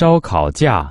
烧烤架